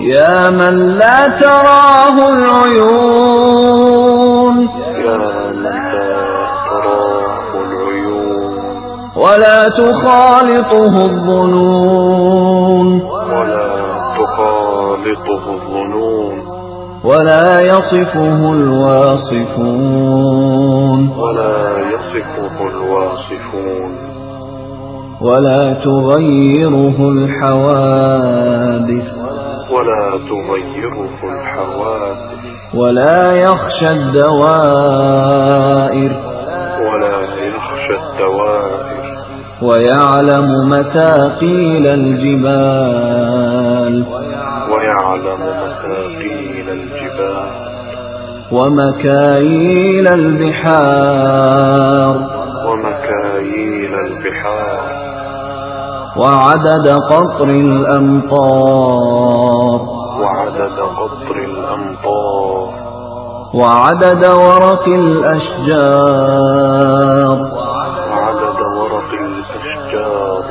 يا من لا تراه العيون. يا من لا تراه العيون. ولا تخالطه الظنون. ولا تخالطه الظنون. ولا يصفه الواصفون. ولا يصفه الواصفون. ولا تغيره الحوادث. ولا تغيره الحوادث. ولا يخشى الدوائر. ولا يخشى الدوائر. ويعلم مثاقيل الجبال. ويعلم مثاقيل الجبال. ومكاييل البحار. ومكاييل البحار. وعدد قطر الأمطار. وعدد قطر الأمطار. وعدد ورق الأشجار. وعدد ورق الأشجار.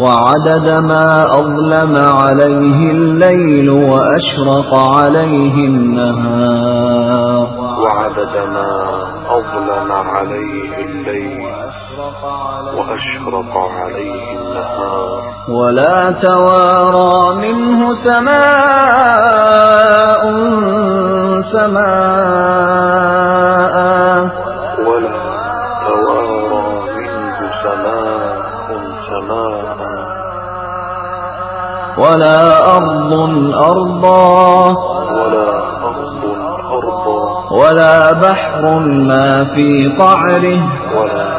وعدد ما أظلم عليه الليل وأشرق عليه النهار. وعدد ما أظلم عليه الليل وأشرق عليه النهار. ولا توارى منه سماء سماء. ولا توارى منه سماء سماء. ولا أرض أرضا ولا أرض أرضا ولا بحر ما في قعره. ولا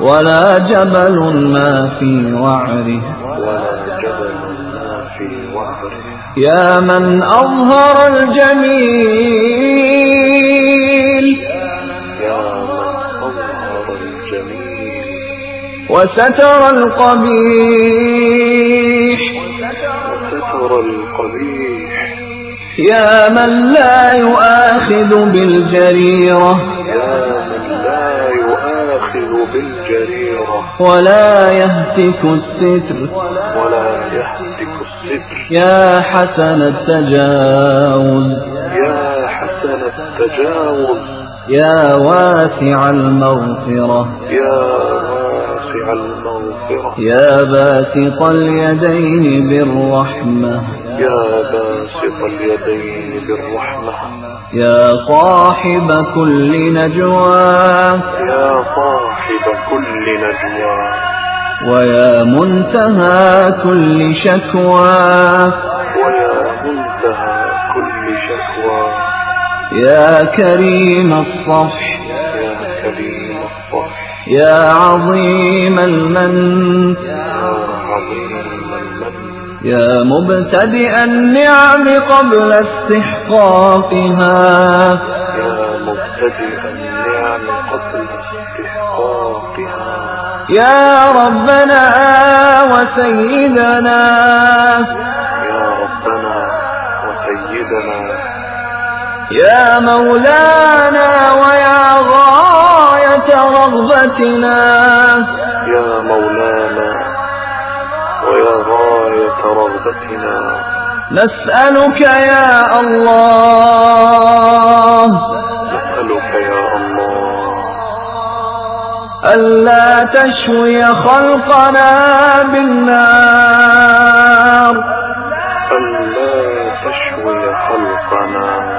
ولا جبل ما في وعره. ولا جبل ما في وعره يا من أظهر الجميل. وستر القبيح. يا من لا يؤاخذ بالجريرة. ولا يهتك الستر. ولا يهتك الستر. يا حسن التجاوز. يا حسن التجاوز. يا واسع المغفرة. يا واسع المغفرة. يا باسط اليدين بالرحمة. يا باسط اليدين بالرحمة. يا صاحب كل نجوى. يا صاحب كل نجوى. ويا منتهى كل شكوى. ويا منتهى كل شكوى. يا كريم الصفح يا كريم الصفح. يا عظيم المن. يا مبتدئ النعم قبل استحقاقها. يا مبتدئ النعم قبل استحقاقها يا ربنا وسيدنا. يا ربنا وسيدنا يا مولانا ويا غاية رغبتنا. يا مولانا ويا غاية رغبتنا. نسألك يا الله. نسألك يا الله. ألا تشوي خلقنا بالنار. ألا تشوي خلقنا.